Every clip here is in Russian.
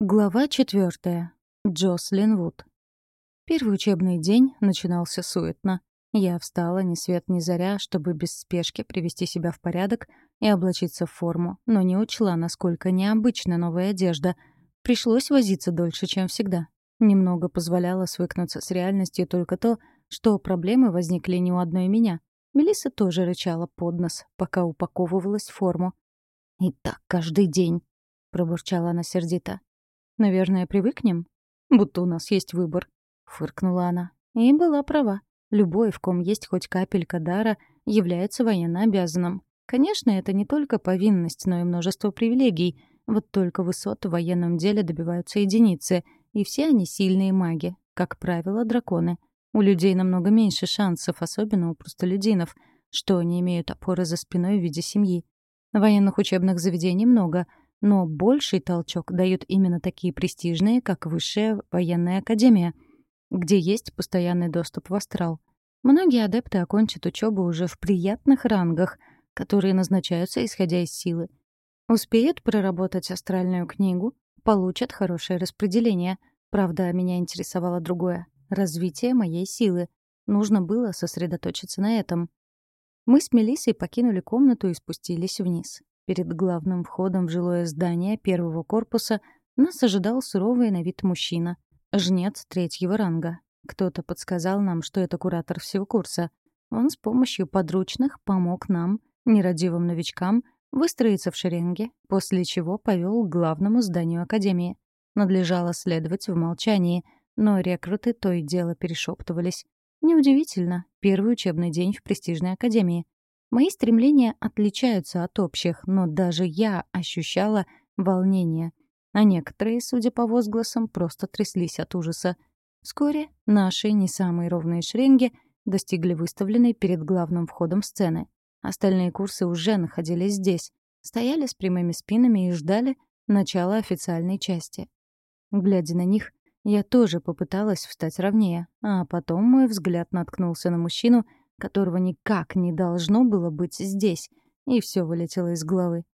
Глава четвертая. Джослин Вуд. Первый учебный день начинался суетно. Я встала ни свет ни заря, чтобы без спешки привести себя в порядок и облачиться в форму, но не учла, насколько необычна новая одежда. Пришлось возиться дольше, чем всегда. Немного позволяло свыкнуться с реальностью только то, что проблемы возникли не у одной меня. Мелисса тоже рычала под нос, пока упаковывалась в форму. «И так каждый день», — пробурчала она сердито. Наверное, привыкнем? Будто у нас есть выбор. Фыркнула она. И была права. Любой, в ком есть хоть капелька дара, является военно обязанным. Конечно, это не только повинность, но и множество привилегий. Вот только высот в военном деле добиваются единицы, и все они сильные маги, как правило, драконы. У людей намного меньше шансов, особенно у простолюдинов, что не имеют опоры за спиной в виде семьи. Военных учебных заведений много — но больший толчок дают именно такие престижные, как Высшая военная академия, где есть постоянный доступ в астрал. Многие адепты окончат учебу уже в приятных рангах, которые назначаются исходя из силы. Успеют проработать астральную книгу, получат хорошее распределение. Правда, меня интересовало другое — развитие моей силы. Нужно было сосредоточиться на этом. Мы с Мелиссой покинули комнату и спустились вниз. Перед главным входом в жилое здание первого корпуса нас ожидал суровый на вид мужчина, жнец третьего ранга. Кто-то подсказал нам, что это куратор всего курса. Он с помощью подручных помог нам, нерадивым новичкам, выстроиться в шеренге, после чего повел к главному зданию Академии. Надлежало следовать в молчании, но рекруты то и дело перешептывались. Неудивительно, первый учебный день в престижной Академии. Мои стремления отличаются от общих, но даже я ощущала волнение, а некоторые, судя по возгласам, просто тряслись от ужаса. Вскоре наши не самые ровные шеренги достигли выставленной перед главным входом сцены. Остальные курсы уже находились здесь, стояли с прямыми спинами и ждали начала официальной части. Глядя на них, я тоже попыталась встать ровнее, а потом мой взгляд наткнулся на мужчину — которого никак не должно было быть здесь, и все вылетело из головы.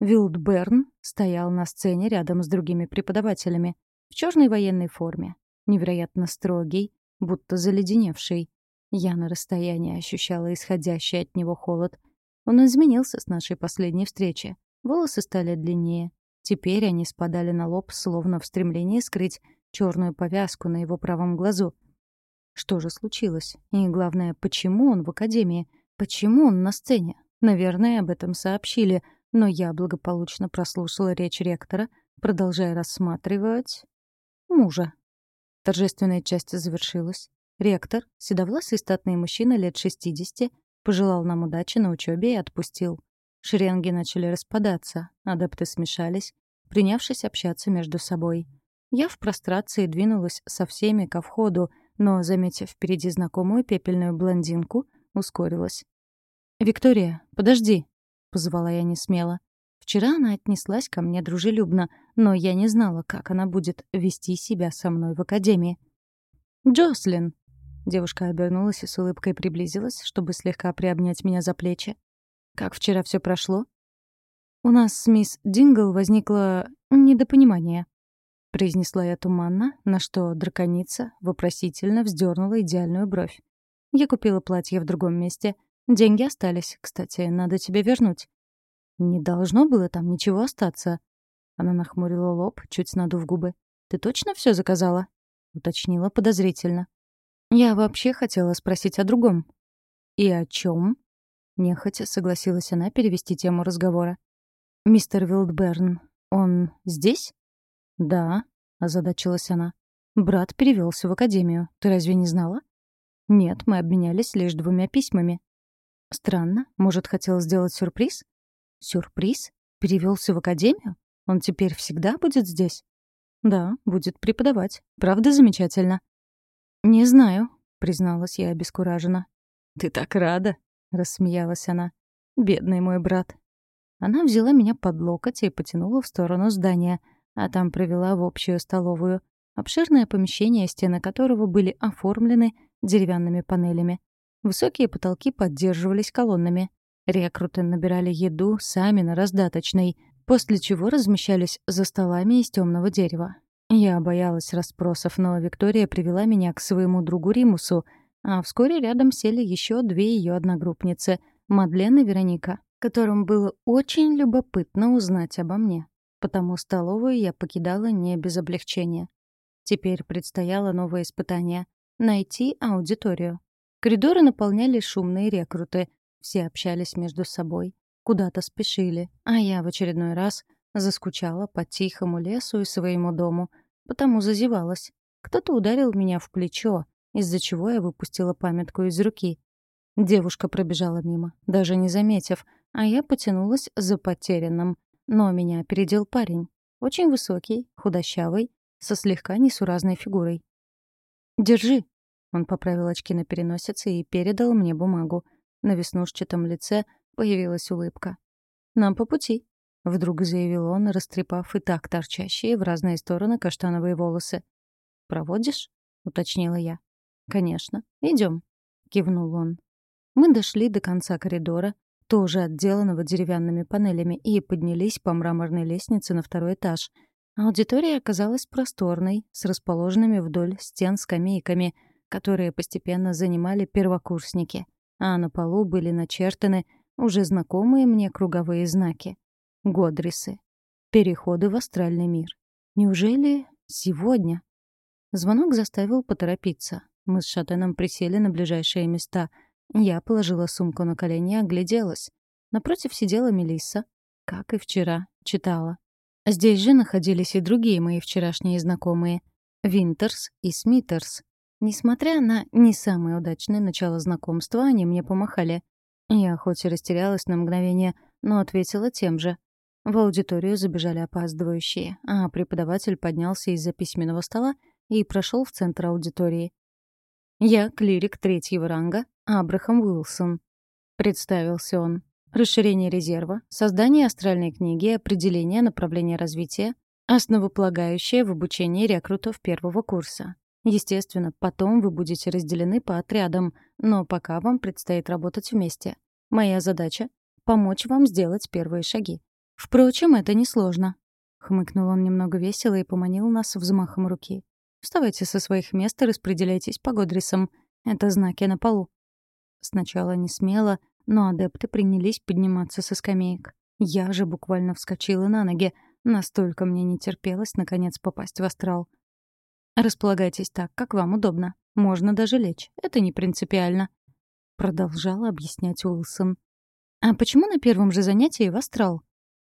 Вилдберн стоял на сцене рядом с другими преподавателями, в черной военной форме, невероятно строгий, будто заледеневший. Я на расстоянии ощущала исходящий от него холод. Он изменился с нашей последней встречи. Волосы стали длиннее. Теперь они спадали на лоб, словно в стремлении скрыть черную повязку на его правом глазу — что же случилось? И главное, почему он в академии? Почему он на сцене? Наверное, об этом сообщили, но я благополучно прослушала речь ректора, продолжая рассматривать... мужа. Торжественная часть завершилась. Ректор, седовласый статный мужчина лет 60, пожелал нам удачи на учебе и отпустил. Шеренги начали распадаться, адепты смешались, принявшись общаться между собой. Я в прострации двинулась со всеми ко входу, но, заметив впереди знакомую пепельную блондинку, ускорилась. «Виктория, подожди!» — позвала я несмело. Вчера она отнеслась ко мне дружелюбно, но я не знала, как она будет вести себя со мной в академии. «Джослин!» Девушка обернулась и с улыбкой приблизилась, чтобы слегка приобнять меня за плечи. «Как вчера все прошло?» «У нас с мисс Дингл возникло недопонимание», — произнесла я туманно, на что драконица вопросительно вздернула идеальную бровь. «Я купила платье в другом месте. Деньги остались, кстати, надо тебе вернуть». «Не должно было там ничего остаться». Она нахмурила лоб, чуть надув губы. «Ты точно все заказала?» — уточнила подозрительно. «Я вообще хотела спросить о другом». «И о чем? Нехотя согласилась она перевести тему разговора. «Мистер Вилдберн, он здесь?» «Да», — озадачилась она. «Брат перевелся в академию. Ты разве не знала?» «Нет, мы обменялись лишь двумя письмами». «Странно. Может, хотел сделать сюрприз?» «Сюрприз? Перевелся в академию? Он теперь всегда будет здесь?» «Да, будет преподавать. Правда замечательно?» «Не знаю», — призналась я обескураженно. «Ты так рада!» — рассмеялась она. «Бедный мой брат». Она взяла меня под локоть и потянула в сторону здания — а там провела в общую столовую. Обширное помещение, стены которого были оформлены деревянными панелями. Высокие потолки поддерживались колоннами. Рекруты набирали еду сами на раздаточной, после чего размещались за столами из темного дерева. Я боялась расспросов, но Виктория привела меня к своему другу Римусу, а вскоре рядом сели еще две ее одногруппницы — Мадлен и Вероника, которым было очень любопытно узнать обо мне. Потому столовую я покидала не без облегчения. Теперь предстояло новое испытание — найти аудиторию. Коридоры наполняли шумные рекруты, все общались между собой, куда-то спешили, а я в очередной раз заскучала по тихому лесу и своему дому, потому зазевалась. Кто-то ударил меня в плечо, из-за чего я выпустила памятку из руки. Девушка пробежала мимо, даже не заметив, а я потянулась за потерянным. Но меня опередил парень. Очень высокий, худощавый, со слегка несуразной фигурой. «Держи!» Он поправил очки на переносице и передал мне бумагу. На веснушчатом лице появилась улыбка. «Нам по пути», — вдруг заявил он, растрепав и так торчащие в разные стороны каштановые волосы. «Проводишь?» — уточнила я. «Конечно. Идем, кивнул он. Мы дошли до конца коридора, тоже отделанного деревянными панелями, и поднялись по мраморной лестнице на второй этаж. Аудитория оказалась просторной, с расположенными вдоль стен скамейками, которые постепенно занимали первокурсники, а на полу были начертаны уже знакомые мне круговые знаки. Годрисы. Переходы в астральный мир. Неужели сегодня? Звонок заставил поторопиться. Мы с Шатеном присели на ближайшие места. Я положила сумку на колени и огляделась. Напротив сидела Мелисса, как и вчера, читала. Здесь же находились и другие мои вчерашние знакомые — Винтерс и Смитерс. Несмотря на не самое удачное начало знакомства, они мне помахали. Я хоть и растерялась на мгновение, но ответила тем же. В аудиторию забежали опаздывающие, а преподаватель поднялся из-за письменного стола и прошел в центр аудитории. «Я клирик третьего ранга, Абрахам Уилсон», — представился он. «Расширение резерва, создание астральной книги, определение направления развития, основополагающее в обучении рекрутов первого курса. Естественно, потом вы будете разделены по отрядам, но пока вам предстоит работать вместе. Моя задача — помочь вам сделать первые шаги. Впрочем, это несложно. Хмыкнул он немного весело и поманил нас взмахом руки. Вставайте со своих мест и распределяйтесь по Годрисам. Это знаки на полу. Сначала не смело, но адепты принялись подниматься со скамеек. Я же буквально вскочила на ноги. Настолько мне не терпелось, наконец, попасть в астрал. Располагайтесь так, как вам удобно. Можно даже лечь. Это не принципиально. Продолжала объяснять Уилсон. «А почему на первом же занятии в астрал?»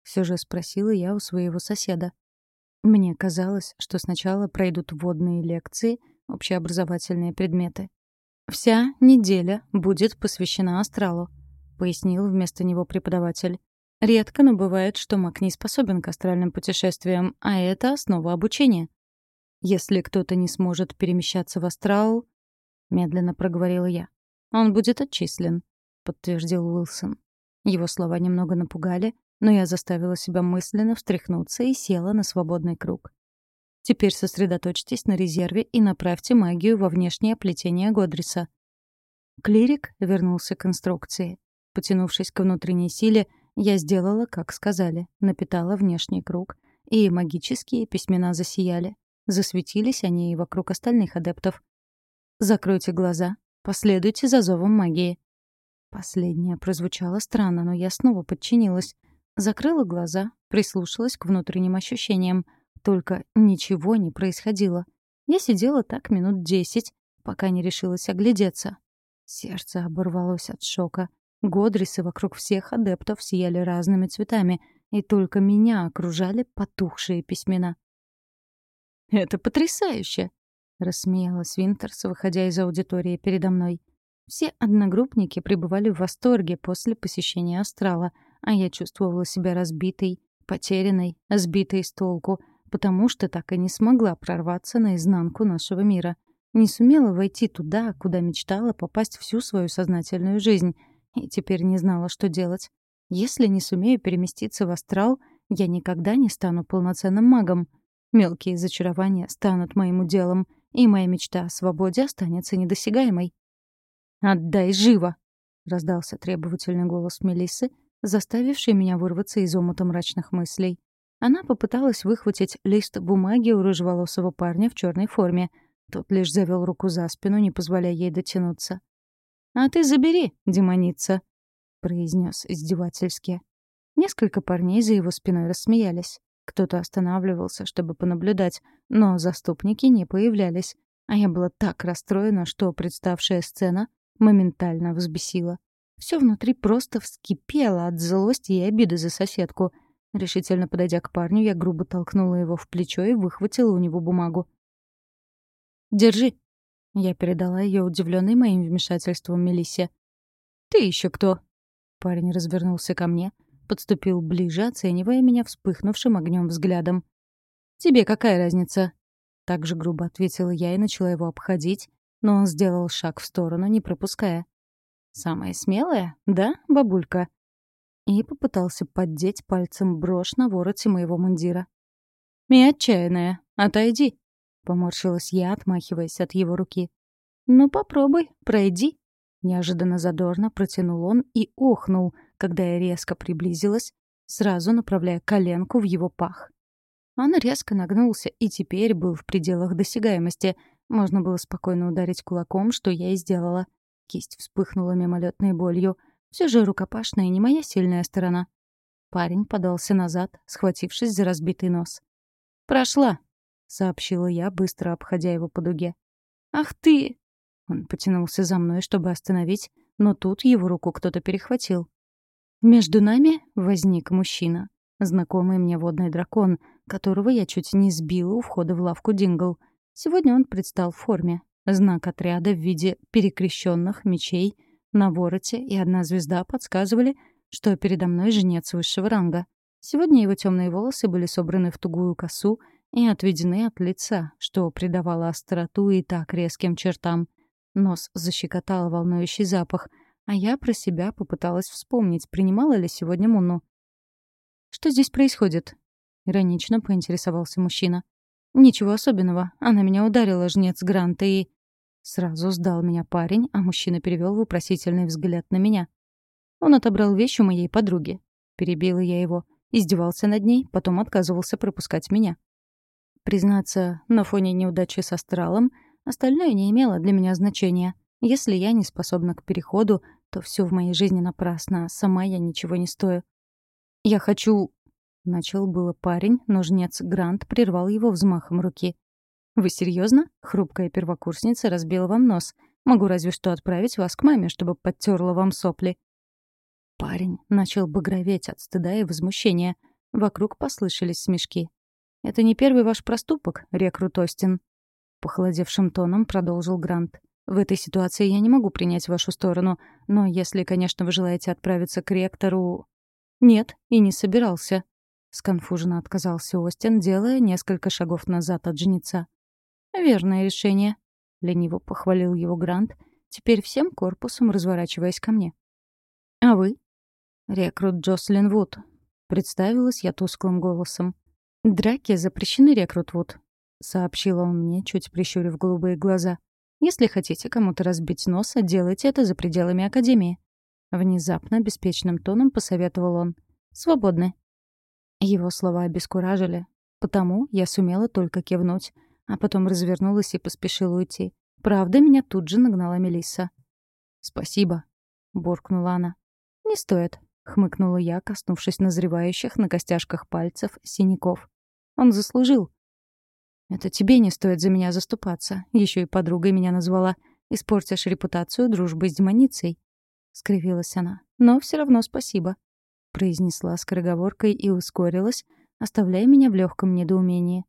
Все же спросила я у своего соседа. Мне казалось, что сначала пройдут вводные лекции, общеобразовательные предметы. «Вся неделя будет посвящена астралу», — пояснил вместо него преподаватель. «Редко, но бывает, что маг не способен к астральным путешествиям, а это основа обучения. Если кто-то не сможет перемещаться в астрал, медленно проговорила я. Он будет отчислен, подтвердил Уилсон. Его слова немного напугали, но я заставила себя мысленно встряхнуться и села на свободный круг. Теперь сосредоточьтесь на резерве и направьте магию во внешнее плетение Годриса. Клирик вернулся к инструкции. Потянувшись к внутренней силе, я сделала, как сказали, напитала внешний круг, и магические письмена засияли. Засветились они и вокруг остальных адептов. «Закройте глаза, последуйте за зовом магии». Последнее прозвучало странно, но я снова подчинилась. Закрыла глаза, прислушалась к внутренним ощущениям. Только ничего не происходило. Я сидела так минут десять, пока не решилась оглядеться. Сердце оборвалось от шока. Годрисы вокруг всех адептов сияли разными цветами, и только меня окружали потухшие письмена. «Это потрясающе!» — рассмеялась Винтерс, выходя из аудитории передо мной. Все одногруппники пребывали в восторге после посещения астрала, а я чувствовала себя разбитой, потерянной, сбитой с толку, потому что так и не смогла прорваться наизнанку нашего мира. Не сумела войти туда, куда мечтала попасть всю свою сознательную жизнь, и теперь не знала, что делать. Если не сумею переместиться в астрал, я никогда не стану полноценным магом — Мелкие зачарования станут моим уделом, и моя мечта о свободе останется недосягаемой. «Отдай живо!» — раздался требовательный голос Мелиссы, заставивший меня вырваться из омута мрачных мыслей. Она попыталась выхватить лист бумаги у рыжеволосого парня в черной форме. Тот лишь завел руку за спину, не позволяя ей дотянуться. «А ты забери, демоница», — произнес издевательски. Несколько парней за его спиной рассмеялись. Кто-то останавливался, чтобы понаблюдать, но заступники не появлялись. А я была так расстроена, что представшая сцена моментально взбесила. Все внутри просто вскипело от злости и обиды за соседку — Решительно подойдя к парню, я грубо толкнула его в плечо и выхватила у него бумагу. «Держи!» Я передала ее удивленной моим вмешательством Мелиссе. «Ты еще кто?» Парень развернулся ко мне, подступил ближе, оценивая меня вспыхнувшим огнем взглядом. «Тебе какая разница?» Так же грубо ответила я и начала его обходить, но он сделал шаг в сторону, не пропуская. «Самая смелая, да, бабулька?» И попытался поддеть пальцем брошь на вороте моего мундира. «И отчаянная, отойди!» — поморщилась я, отмахиваясь от его руки. «Ну попробуй, пройди!» Неожиданно задорно протянул он и охнул, когда я резко приблизилась, сразу направляя коленку в его пах. Он резко нагнулся и теперь был в пределах досягаемости. Можно было спокойно ударить кулаком, что я и сделала. Кисть вспыхнула мимолетной болью — все же рукопашная не моя сильная сторона. Парень подался назад, схватившись за разбитый нос. «Прошла», — сообщила я, быстро обходя его по дуге. «Ах ты!» Он потянулся за мной, чтобы остановить, но тут его руку кто-то перехватил. Между нами возник мужчина. Знакомый мне водный дракон, которого я чуть не сбила у входа в лавку Дингл. Сегодня он предстал в форме. Знак отряда в виде перекрещенных мечей — на вороте и одна звезда подсказывали, что передо мной женец высшего ранга. Сегодня его темные волосы были собраны в тугую косу и отведены от лица, что придавало остроту и так резким чертам. Нос защекотал волнующий запах, а я про себя попыталась вспомнить, принимала ли сегодня Муну. «Что здесь происходит?» — иронично поинтересовался мужчина. «Ничего особенного. Она меня ударила, жнец Гранта, и...» Сразу сдал меня парень, а мужчина перевел вопросительный взгляд на меня. Он отобрал вещь у моей подруги. Перебила я его. Издевался над ней, потом отказывался пропускать меня. Признаться, на фоне неудачи с астралом остальное не имело для меня значения. Если я не способна к переходу, то все в моей жизни напрасно, а сама я ничего не стою. «Я хочу...» — начал было парень, но жнец Грант прервал его взмахом руки. «Вы серьезно? Хрупкая первокурсница разбила вам нос. Могу разве что отправить вас к маме, чтобы подтерла вам сопли». Парень начал багроветь от стыда и возмущения. Вокруг послышались смешки. «Это не первый ваш проступок, рекрут Остин», — похолодевшим тоном продолжил Грант. «В этой ситуации я не могу принять вашу сторону, но если, конечно, вы желаете отправиться к ректору...» «Нет, и не собирался», — сконфуженно отказался Остин, делая несколько шагов назад от женица. «Верное решение», — лениво похвалил его Грант, теперь всем корпусом разворачиваясь ко мне. «А вы?» «Рекрут Джослин Вуд», — представилась я тусклым голосом. «Драки запрещены, рекрут Вуд», — сообщил он мне, чуть прищурив голубые глаза. «Если хотите кому-то разбить нос, делайте это за пределами Академии». Внезапно, беспечным тоном посоветовал он. «Свободны». Его слова обескуражили, потому я сумела только кивнуть — а потом развернулась и поспешила уйти. Правда, меня тут же нагнала Мелисса. «Спасибо», — буркнула она. «Не стоит», — хмыкнула я, коснувшись назревающих на костяшках пальцев синяков. «Он заслужил». «Это тебе не стоит за меня заступаться. Еще и подругой меня назвала. Испортишь репутацию дружбы с демоницей», — скривилась она. «Но все равно спасибо», — произнесла скороговоркой и ускорилась, оставляя меня в легком недоумении.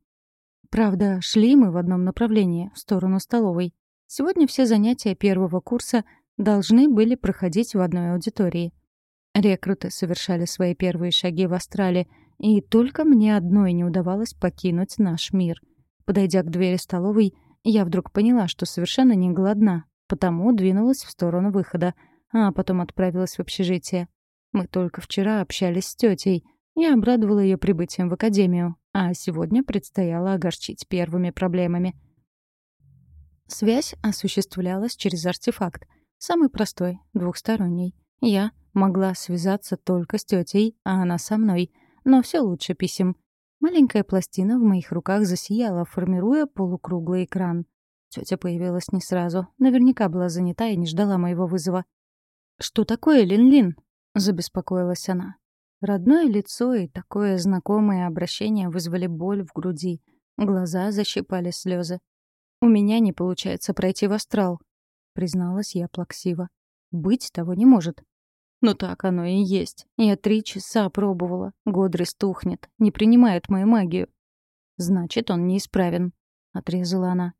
Правда, шли мы в одном направлении, в сторону столовой. Сегодня все занятия первого курса должны были проходить в одной аудитории. Рекруты совершали свои первые шаги в астрале, и только мне одной не удавалось покинуть наш мир. Подойдя к двери столовой, я вдруг поняла, что совершенно не голодна, потому двинулась в сторону выхода, а потом отправилась в общежитие. Мы только вчера общались с тетей. Я обрадовала ее прибытием в академию, а сегодня предстояло огорчить первыми проблемами. Связь осуществлялась через артефакт. Самый простой, двухсторонний. Я Могла связаться только с тетей, а она со мной. Но все лучше писем. Маленькая пластина в моих руках засияла, формируя полукруглый экран. Тетя появилась не сразу. Наверняка была занята и не ждала моего вызова. «Что такое, Лин-Лин?» — забеспокоилась она. Родное лицо и такое знакомое обращение вызвали боль в груди. Глаза защипали слезы. «У меня не получается пройти в астрал», — призналась я плаксиво. «Быть того не может». «Ну так оно и есть. Я три часа пробовала. Годрис тухнет, не принимает мою магию». «Значит, он неисправен», — отрезала она.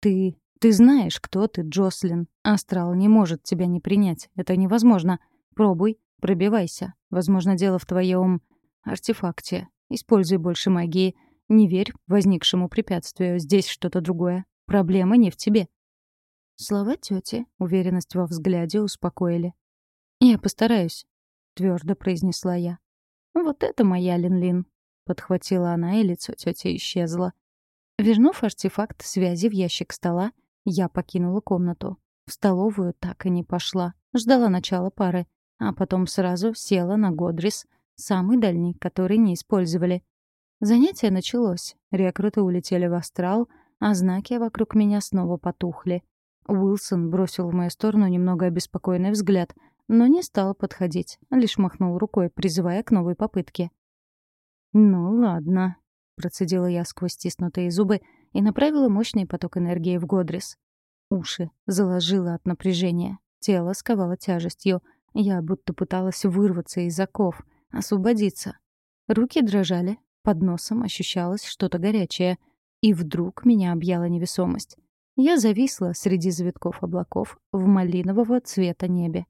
«Ты... ты знаешь, кто ты, Джослин. Астрал не может тебя не принять. Это невозможно. Пробуй, пробивайся. Возможно, дело в твоем артефакте. Используй больше магии. Не верь возникшему препятствию. Здесь что-то другое. Проблема не в тебе». Слова тети, уверенность во взгляде успокоили. «Я постараюсь», — твердо произнесла я. «Вот это моя Лин-Лин», — подхватила она, и лицо тети исчезло. Вернув артефакт связи в ящик стола, я покинула комнату. В столовую так и не пошла. Ждала начала пары, а потом сразу села на Годрис, самый дальний, который не использовали. Занятие началось. Рекруты улетели в астрал, а знаки вокруг меня снова потухли. Уилсон бросил в мою сторону немного обеспокоенный взгляд — но не стал подходить, лишь махнул рукой, призывая к новой попытке. «Ну ладно», — процедила я сквозь стиснутые зубы и направила мощный поток энергии в Годрис. Уши заложило от напряжения, тело сковало тяжестью. Я будто пыталась вырваться из оков, освободиться. Руки дрожали, под носом ощущалось что-то горячее. И вдруг меня объяла невесомость. Я зависла среди завитков облаков в малинового цвета небе.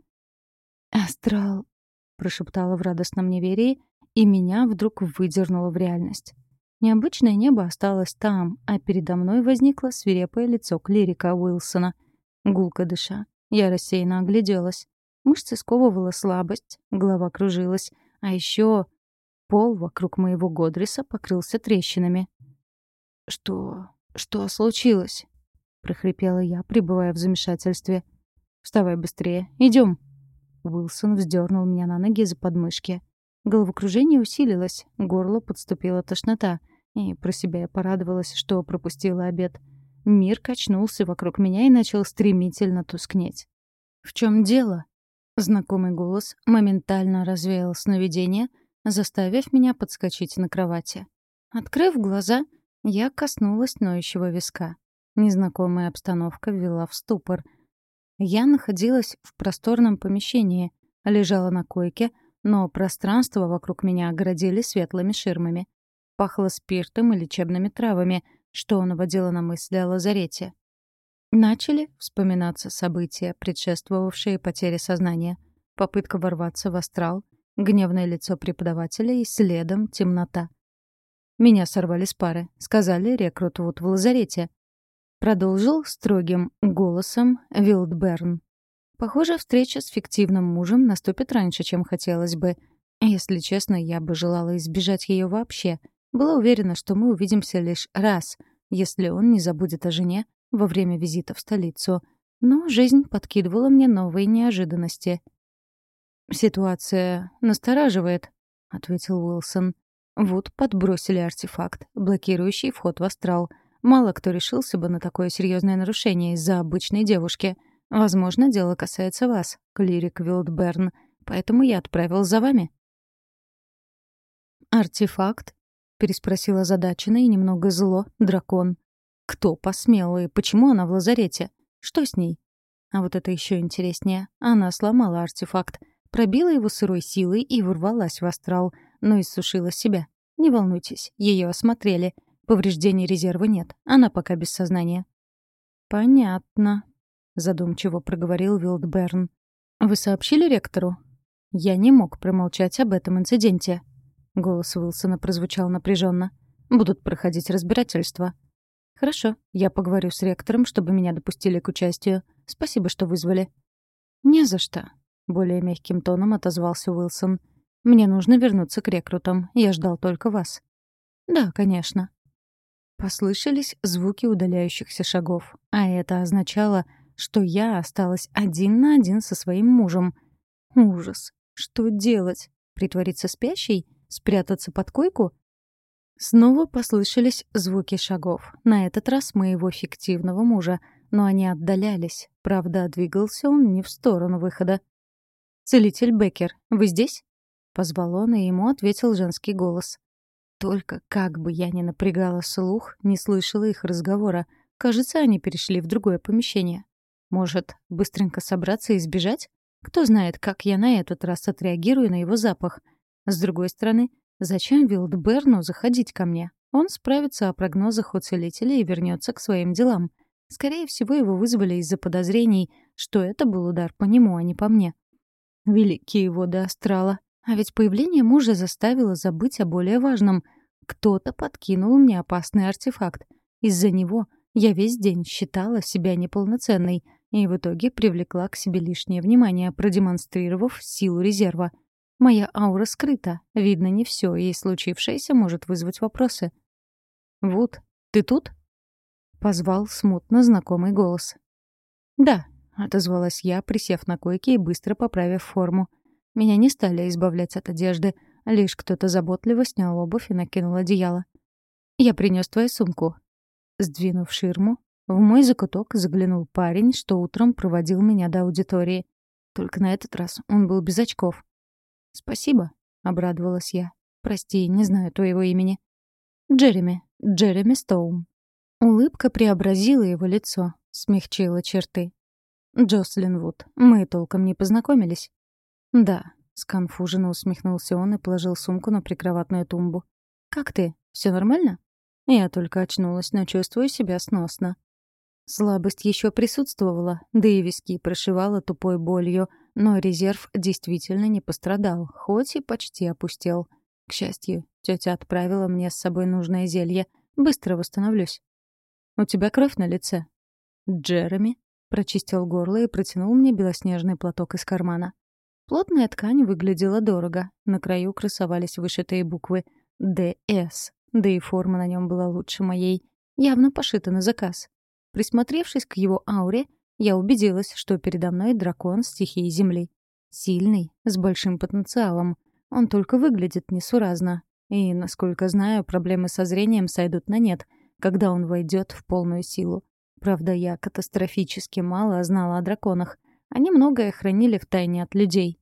«Астрал», — прошептала в радостном неверии, и меня вдруг выдернуло в реальность. Необычное небо осталось там, а передо мной возникло свирепое лицо клирика Уилсона. Гулко дыша, я рассеянно огляделась. Мышцы сковывала слабость, голова кружилась, а еще пол вокруг моего Годриса покрылся трещинами. «Что... что случилось?» — прохрипела я, пребывая в замешательстве. «Вставай быстрее, идем. Уилсон вздернул меня на ноги за подмышки. Головокружение усилилось, горло подступила тошнота, и про себя я порадовалась, что пропустила обед. Мир качнулся вокруг меня и начал стремительно тускнеть. «В чем дело?» Знакомый голос моментально развеял сновидение, заставив меня подскочить на кровати. Открыв глаза, я коснулась ноющего виска. Незнакомая обстановка ввела в ступор — я находилась в просторном помещении, лежала на койке, но пространство вокруг меня оградили светлыми ширмами. Пахло спиртом и лечебными травами, что наводило на мысли о лазарете. Начали вспоминаться события, предшествовавшие потере сознания. Попытка ворваться в астрал, гневное лицо преподавателя и следом темнота. Меня сорвали с пары. Сказали, рекрут вот в лазарете. Продолжил строгим голосом Вилдберн. Похоже, встреча с фиктивным мужем наступит раньше, чем хотелось бы. Если честно, я бы желала избежать ее вообще. Была уверена, что мы увидимся лишь раз, если он не забудет о жене во время визита в столицу. Но жизнь подкидывала мне новые неожиданности. «Ситуация настораживает», — ответил Уилсон. Вот подбросили артефакт, блокирующий вход в астрал — Мало кто решился бы на такое серьезное нарушение из-за обычной девушки. Возможно, дело касается вас, клирик Вилдберн, поэтому я отправил за вами». «Артефакт?» — переспросила озадаченно и немного зло дракон. «Кто посмел и почему она в лазарете? Что с ней?» А вот это еще интереснее. Она сломала артефакт, пробила его сырой силой и ворвалась в астрал, но иссушила себя. Не волнуйтесь, ее осмотрели — Повреждений резерва нет. Она пока без сознания. «Понятно», — задумчиво проговорил Вилдберн. «Вы сообщили ректору?» «Я не мог промолчать об этом инциденте». Голос Уилсона прозвучал напряженно. «Будут проходить разбирательства». «Хорошо, я поговорю с ректором, чтобы меня допустили к участию. Спасибо, что вызвали». «Не за что», — более мягким тоном отозвался Уилсон. «Мне нужно вернуться к рекрутам. Я ждал только вас». «Да, конечно», Послышались звуки удаляющихся шагов, а это означало, что я осталась один на один со своим мужем. Ужас. Что делать? Притвориться спящей? Спрятаться под койку? Снова послышались звуки шагов. На этот раз моего фиктивного мужа. Но они отдалялись. Правда, двигался он не в сторону выхода. «Целитель Беккер, вы здесь?» Позвал он, и ему ответил женский голос. Только как бы я ни напрягала слух, не слышала их разговора. Кажется, они перешли в другое помещение. Может, быстренько собраться и сбежать? Кто знает, как я на этот раз отреагирую на его запах. С другой стороны, зачем Вилдберну заходить ко мне? Он справится о прогнозах у целителя и вернется к своим делам. Скорее всего, его вызвали из-за подозрений, что это был удар по нему, а не по мне. Великие воды астрала. А ведь появление мужа заставило забыть о более важном. Кто-то подкинул мне опасный артефакт. Из-за него я весь день считала себя неполноценной и в итоге привлекла к себе лишнее внимание, продемонстрировав силу резерва. Моя аура скрыта, видно не все, и случившееся может вызвать вопросы. «Вуд, ты тут?» — позвал смутно знакомый голос. «Да», — отозвалась я, присев на койке и быстро поправив форму. Меня не стали избавлять от одежды, лишь кто-то заботливо снял обувь и накинул одеяло. «Я принес твою сумку». Сдвинув ширму, в мой закуток заглянул парень, что утром проводил меня до аудитории. Только на этот раз он был без очков. «Спасибо», — обрадовалась я. «Прости, не знаю твоего имени». «Джереми. Джереми Стоун». Улыбка преобразила его лицо, смягчила черты. «Джослин Вуд. Мы толком не познакомились». «Да», — сконфуженно усмехнулся он и положил сумку на прикроватную тумбу. «Как ты? Все нормально?» Я только очнулась, но чувствую себя сносно. Слабость еще присутствовала, да и виски прошивала тупой болью, но резерв действительно не пострадал, хоть и почти опустел. К счастью, тетя отправила мне с собой нужное зелье. Быстро восстановлюсь. «У тебя кровь на лице?» «Джереми?» — прочистил горло и протянул мне белоснежный платок из кармана. Плотная ткань выглядела дорого. На краю красовались вышитые буквы «ДС», да и форма на нем была лучше моей. Явно пошита на заказ. Присмотревшись к его ауре, я убедилась, что передо мной дракон стихии Земли. Сильный, с большим потенциалом. Он только выглядит несуразно. И, насколько знаю, проблемы со зрением сойдут на нет, когда он войдет в полную силу. Правда, я катастрофически мало знала о драконах. Они многое хранили в тайне от людей.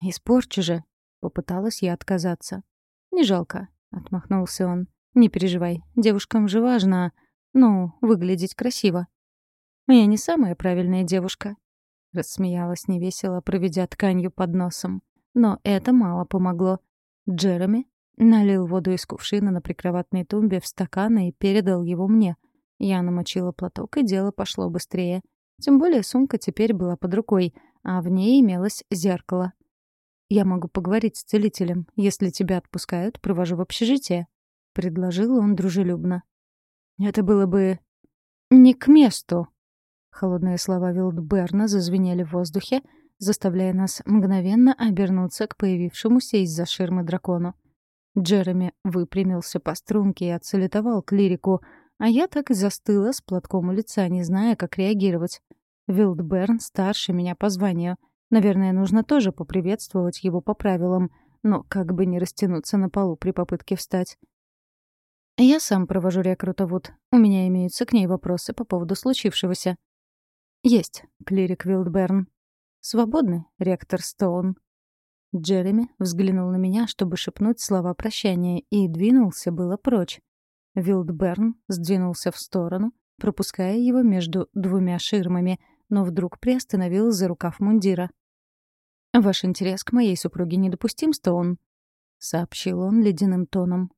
«Испорчу же», — попыталась я отказаться. «Не жалко», — отмахнулся он. «Не переживай, девушкам же важно, ну, выглядеть красиво». «Я не самая правильная девушка», — рассмеялась невесело, проведя тканью под носом. Но это мало помогло. Джереми налил воду из кувшина на прикроватной тумбе в стакан и передал его мне. Я намочила платок, и дело пошло быстрее. Тем более сумка теперь была под рукой, а в ней имелось зеркало — «Я могу поговорить с целителем. Если тебя отпускают, провожу в общежитие», — предложил он дружелюбно. «Это было бы... не к месту». Холодные слова Вилдберна зазвенели в воздухе, заставляя нас мгновенно обернуться к появившемуся из-за ширмы дракону. Джереми выпрямился по струнке и отсалютовал клирику, а я так и застыла с платком у лица, не зная, как реагировать. Вилдберн старше меня по званию — Наверное, нужно тоже поприветствовать его по правилам, но как бы не растянуться на полу при попытке встать. Я сам провожу рекрутовод. У меня имеются к ней вопросы по поводу случившегося. Есть, клирик Вилдберн. Свободны, ректор Стоун. Джереми взглянул на меня, чтобы шепнуть слова прощания, и двинулся было прочь. Вилдберн сдвинулся в сторону, пропуская его между двумя ширмами — но вдруг приостановил за рукав мундира. «Ваш интерес к моей супруге недопустим, Стоун», — сообщил он ледяным тоном.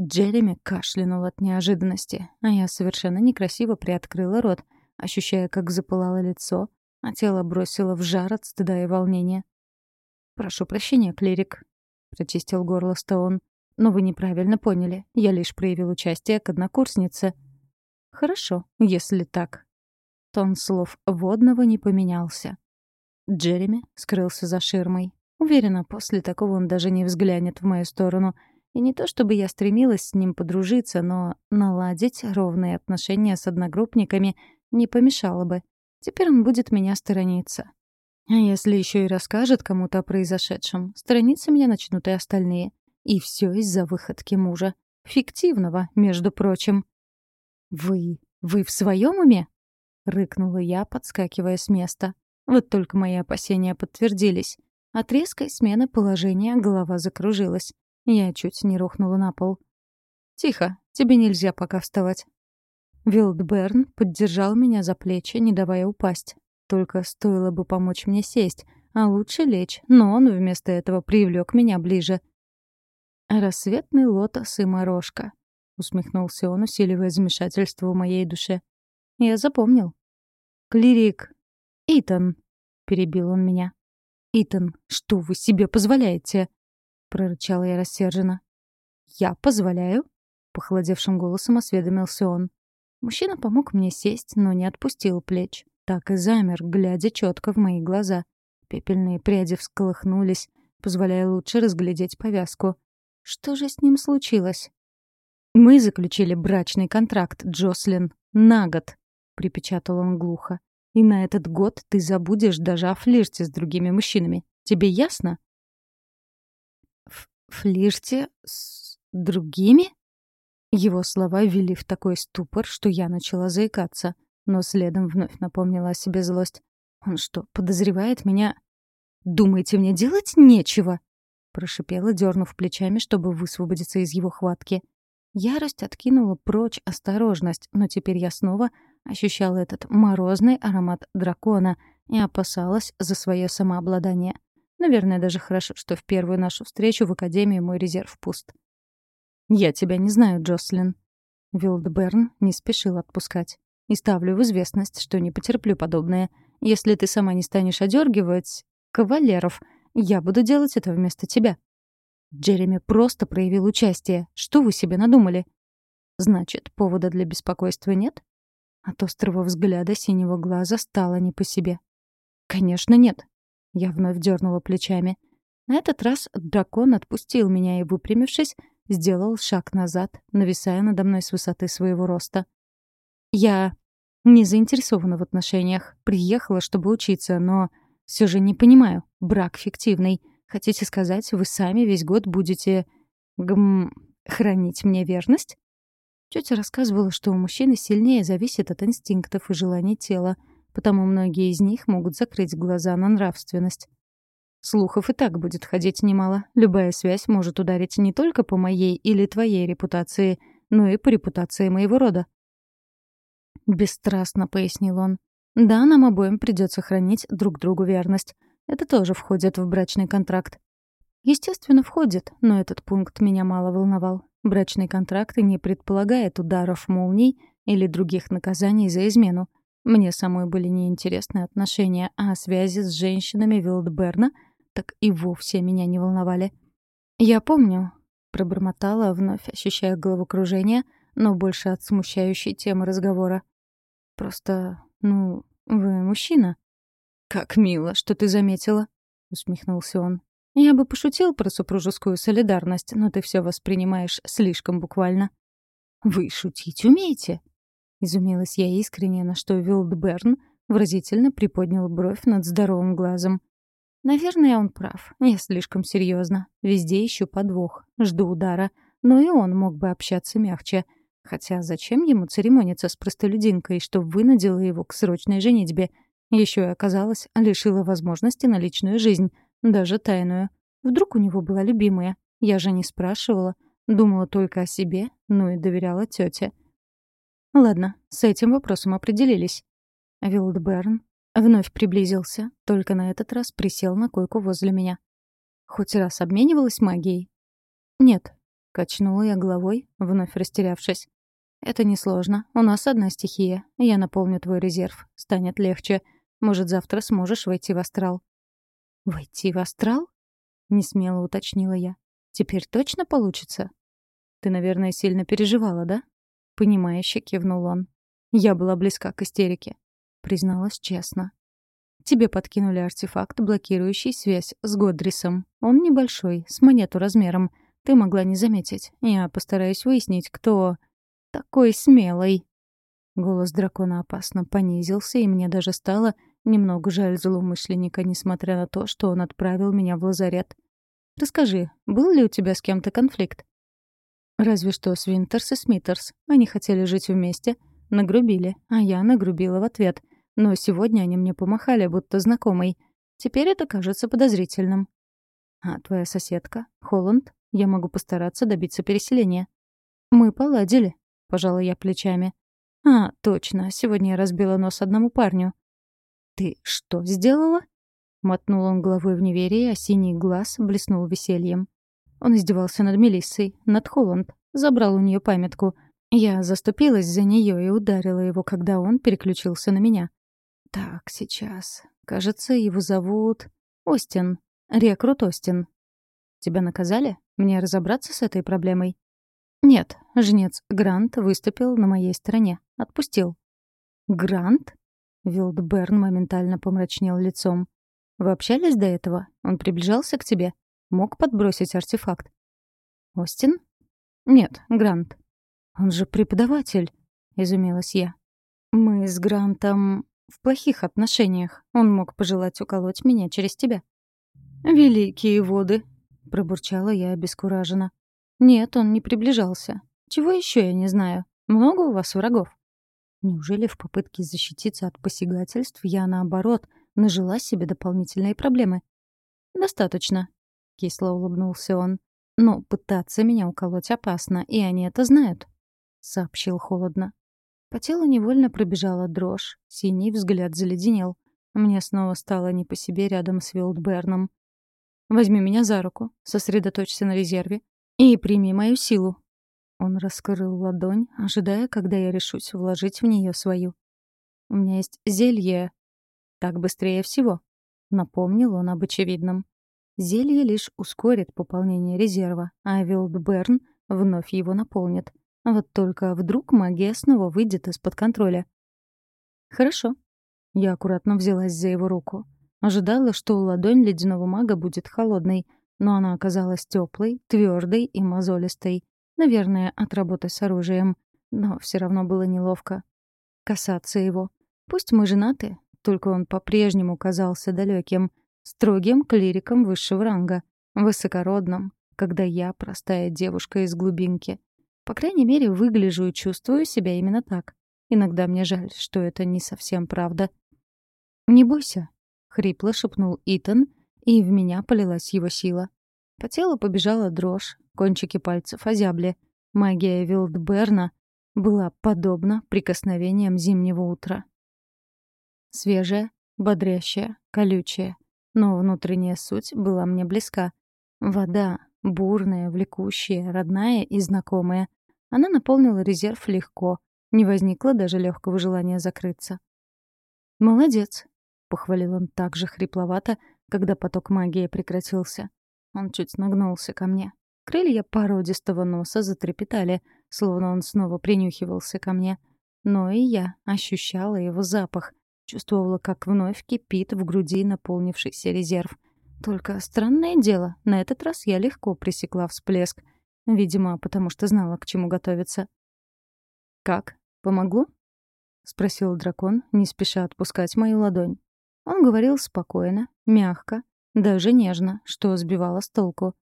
Джереми кашлянул от неожиданности, а я совершенно некрасиво приоткрыла рот, ощущая, как запылало лицо, а тело бросило в жар от стыда и волнения. «Прошу прощения, клирик», — прочистил горло Стоун. «Но вы неправильно поняли. Я лишь проявил участие к однокурснице». «Хорошо, если так», Тон слов водного не поменялся. Джереми скрылся за ширмой. Уверена, после такого он даже не взглянет в мою сторону. И не то чтобы я стремилась с ним подружиться, но наладить ровные отношения с одногруппниками не помешало бы. Теперь он будет меня сторониться. А если еще и расскажет кому-то о произошедшем, страницы меня начнут и остальные. И все из-за выходки мужа. Фиктивного, между прочим. «Вы... вы в своем уме?» — рыкнула я, подскакивая с места. Вот только мои опасения подтвердились. От резкой смены положения голова закружилась. Я чуть не рухнула на пол. «Тихо, тебе нельзя пока вставать». Вилдберн поддержал меня за плечи, не давая упасть. Только стоило бы помочь мне сесть, а лучше лечь, но он вместо этого привлек меня ближе. «Рассветный лотос и морожка», — усмехнулся он, усиливая замешательство в моей душе. «Я запомнил». «Клирик». «Итан», — перебил он меня. «Итан, что вы себе позволяете?» — прорычала я рассерженно. «Я позволяю?» — похолодевшим голосом осведомился он. Мужчина помог мне сесть, но не отпустил плеч так и замер, глядя четко в мои глаза. Пепельные пряди всколыхнулись, позволяя лучше разглядеть повязку. Что же с ним случилось? «Мы заключили брачный контракт, Джослин, на год», — припечатал он глухо. «И на этот год ты забудешь даже о флирте с другими мужчинами. Тебе ясно?» «В флирте с другими?» Его слова ввели в такой ступор, что я начала заикаться. Но следом вновь напомнила о себе злость. «Он что, подозревает меня?» «Думаете, мне делать нечего?» Прошипела, дернув плечами, чтобы высвободиться из его хватки. Ярость откинула прочь осторожность, но теперь я снова ощущала этот морозный аромат дракона и опасалась за свое самообладание. Наверное, даже хорошо, что в первую нашу встречу в Академии мой резерв пуст. «Я тебя не знаю, Джослин». Вилдберн не спешил отпускать. И ставлю в известность, что не потерплю подобное. Если ты сама не станешь одергивать кавалеров, я буду делать это вместо тебя. Джереми просто проявил участие. Что вы себе надумали? Значит, повода для беспокойства нет? От острого взгляда синего глаза стало не по себе. Конечно, нет. Я вновь дернула плечами. На этот раз дракон отпустил меня и, выпрямившись, сделал шаг назад, нависая надо мной с высоты своего роста. Я не заинтересована в отношениях. Приехала, чтобы учиться, но все же не понимаю. Брак фиктивный. Хотите сказать, вы сами весь год будете... гм... хранить мне верность? Тетя рассказывала, что у мужчины сильнее зависит от инстинктов и желаний тела, потому многие из них могут закрыть глаза на нравственность. Слухов и так будет ходить немало. Любая связь может ударить не только по моей или твоей репутации, но и по репутации моего рода. — бесстрастно пояснил он. «Да, нам обоим придется хранить друг другу верность. Это тоже входит в брачный контракт». Естественно, входит, но этот пункт меня мало волновал. Брачный контракт не предполагает ударов молний или других наказаний за измену. Мне самой были неинтересны отношения, а связи с женщинами Вилдберна так и вовсе меня не волновали. «Я помню», — пробормотала, вновь ощущая головокружение, но больше от смущающей темы разговора. Просто, ну, вы мужчина». «Как мило, что ты заметила», — усмехнулся он. «Я бы пошутил про супружескую солидарность, но ты все воспринимаешь слишком буквально». «Вы шутить умеете?» Изумилась я искренне, на что Вилдберн выразительно приподнял бровь над здоровым глазом. Наверное, он прав. Я слишком серьезно. Везде ищу подвох. Жду удара. Но и он мог бы общаться мягче. Хотя зачем ему церемониться с простолюдинкой, что вынудило его к срочной женитьбе? Еще и оказалось, лишила возможности на личную жизнь, даже тайную. Вдруг у него была любимая? Я же не спрашивала. Думала только о себе, ну и доверяла тете. Ладно, с этим вопросом определились. Вилдберн вновь приблизился, только на этот раз присел на койку возле меня. Хоть раз обменивалась магией? Нет, качнула я головой, вновь растерявшись. «Это несложно. У нас одна стихия. Я наполню твой резерв. Станет легче. Может, завтра сможешь войти в астрал». «Войти в астрал?» — несмело уточнила я. «Теперь точно получится?» «Ты, наверное, сильно переживала, да?» Понимающе кивнул он. Я была близка к истерике. Призналась честно. Тебе подкинули артефакт, блокирующий связь с Годрисом. Он небольшой, с монету размером. Ты могла не заметить. Я постараюсь выяснить, кто такой смелый!» Голос дракона опасно понизился, и мне даже стало Немного жаль злоумышленника, несмотря на то, что он отправил меня в лазарет. «Расскажи, был ли у тебя с кем-то конфликт?» «Разве что с Винтерс и Смитерс. Они хотели жить вместе, нагрубили, а я нагрубила в ответ. Но сегодня они мне помахали, будто знакомый. Теперь это кажется подозрительным». «А твоя соседка, Холланд, я могу постараться добиться переселения». «Мы поладили», — пожала я плечами. «А, точно, сегодня я разбила нос одному парню. «Ты что сделала?» Мотнул он головой в неверии, а синий глаз блеснул весельем. Он издевался над Мелиссой, над Холланд, забрал у нее памятку. Я заступилась за нее и ударила его, когда он переключился на меня. «Так, сейчас. Кажется, его зовут... Остин. Рекрут Остин. Тебя наказали? Мне разобраться с этой проблемой?» «Нет, жнец Грант выступил на моей стороне. Отпустил». «Грант?» Вилдберн моментально помрачнел лицом. «Вы общались до этого? Он приближался к тебе? Мог подбросить артефакт?» «Остин?» «Нет, Грант». «Он же преподаватель», — изумилась я. «Мы с Грантом в плохих отношениях. Он мог пожелать уколоть меня через тебя». «Великие воды», — пробурчала я обескураженно. «Нет, он не приближался. Чего еще я не знаю? Много у вас врагов?» Неужели в попытке защититься от посягательств я, наоборот, нажила себе дополнительные проблемы? «Достаточно», — кисло улыбнулся он. «Но пытаться меня уколоть опасно, и они это знают», — сообщил холодно. По телу невольно пробежала дрожь, синий взгляд заледенел. Мне снова стало не по себе рядом с Вилдберном. «Возьми меня за руку, сосредоточься на резерве и прими мою силу», он раскрыл ладонь, ожидая, когда я решусь вложить в нее свою. «У меня есть зелье. Так быстрее всего», — напомнил он об очевидном. Зелье лишь ускорит пополнение резерва, а Вилдберн вновь его наполнит. Вот только вдруг магия снова выйдет из-под контроля. «Хорошо». Я аккуратно взялась за его руку. Ожидала, что ладонь ледяного мага будет холодной, но она оказалась теплой, твердой и мозолистой. Наверное, от работы с оружием. Но все равно было неловко. Касаться его. Пусть мы женаты, только он по-прежнему казался далеким, строгим клириком высшего ранга, высокородным, когда я простая девушка из глубинки. По крайней мере, выгляжу и чувствую себя именно так. Иногда мне жаль, что это не совсем правда. «Не бойся», — хрипло шепнул Итан, и в меня полилась его сила. По телу побежала дрожь, кончики пальцев озябли. Магия Вилдберна была подобна прикосновениям зимнего утра. Свежая, бодрящая, колючая. Но внутренняя суть была мне близка. Вода, бурная, влекущая, родная и знакомая. Она наполнила резерв легко. Не возникло даже легкого желания закрыться. «Молодец», — похвалил он так же хрипловато, когда поток магии прекратился. Он чуть нагнулся ко мне. Крылья породистого носа затрепетали, словно он снова принюхивался ко мне. Но и я ощущала его запах, чувствовала, как вновь кипит в груди наполнившийся резерв. Только странное дело, на этот раз я легко пресекла всплеск. Видимо, потому что знала, к чему готовиться. «Как? Помогло?» — спросил дракон, не спеша отпускать мою ладонь. Он говорил спокойно, мягко, даже нежно, что сбивало с толку.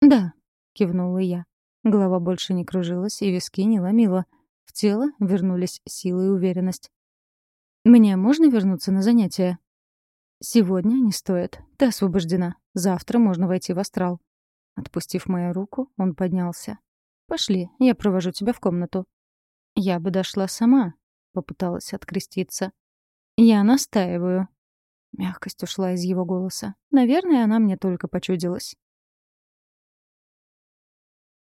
«Да», — кивнула я. Голова больше не кружилась и виски не ломила. В тело вернулись силы и уверенность. «Мне можно вернуться на занятия?» «Сегодня не стоит. Ты освобождена. Завтра можно войти в астрал». Отпустив мою руку, он поднялся. «Пошли, я провожу тебя в комнату». «Я бы дошла сама», — попыталась откреститься. «Я настаиваю», Мягкость ушла из его голоса. Наверное, она мне только почудилась.